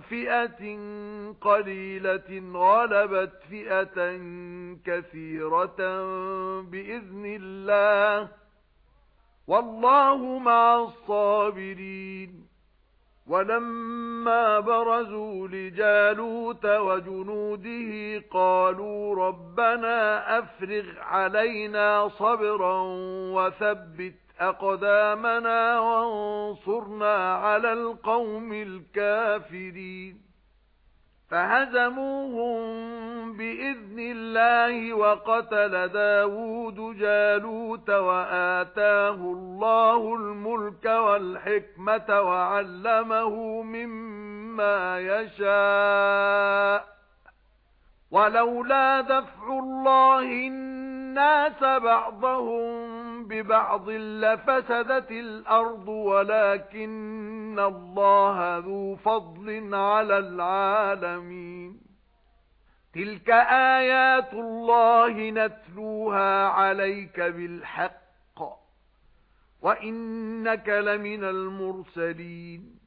فِئَةٍ قَلِيلَةٍ غَلَبَتْ فِئَةً كَثِيرَةً بِإِذْنِ اللَّهِ وَاللَّهُ مَعَ الصَّابِرِينَ وَلَمَّا بَرَزُوا لِجَالُوتَ وَجُنُودِهِ قَالُوا رَبَّنَا أَفْرِغْ عَلَيْنَا صَبْرًا وَثَبِّتْ أَقْدَامَنَا وَانصُرْنَا عَلَى الْقَوْمِ الْكَافِرِينَ. فَهَزَمُوهُم بِإِذْنِ اللَّهِ وَقَتَلَ دَاوُودُ جَالُوتَ وَآتَاهُ اللَّهُ الْمُلْكَ وَالْحِكْمَةَ وَعَلَّمَهُ مِمَّا يَشَاءُ. وَلَوْلَا دَفْعُ اللَّهِ النَّاسَ بَعْضَهُم بِبَعْضٍ لَفَسَدَتِ الْأَرْضُ وَلَكِنَّ اللَّهَ ذُو فَضْلٍ عَلَى الْعَالَمِينَ. تِلْكَ آيَاتُ اللَّهِ نَتْلُوهَا عَلَيْكَ بِالْحَقِّ وَإِنَّكَ لَمِنَ الْمُرْسَلِينَ.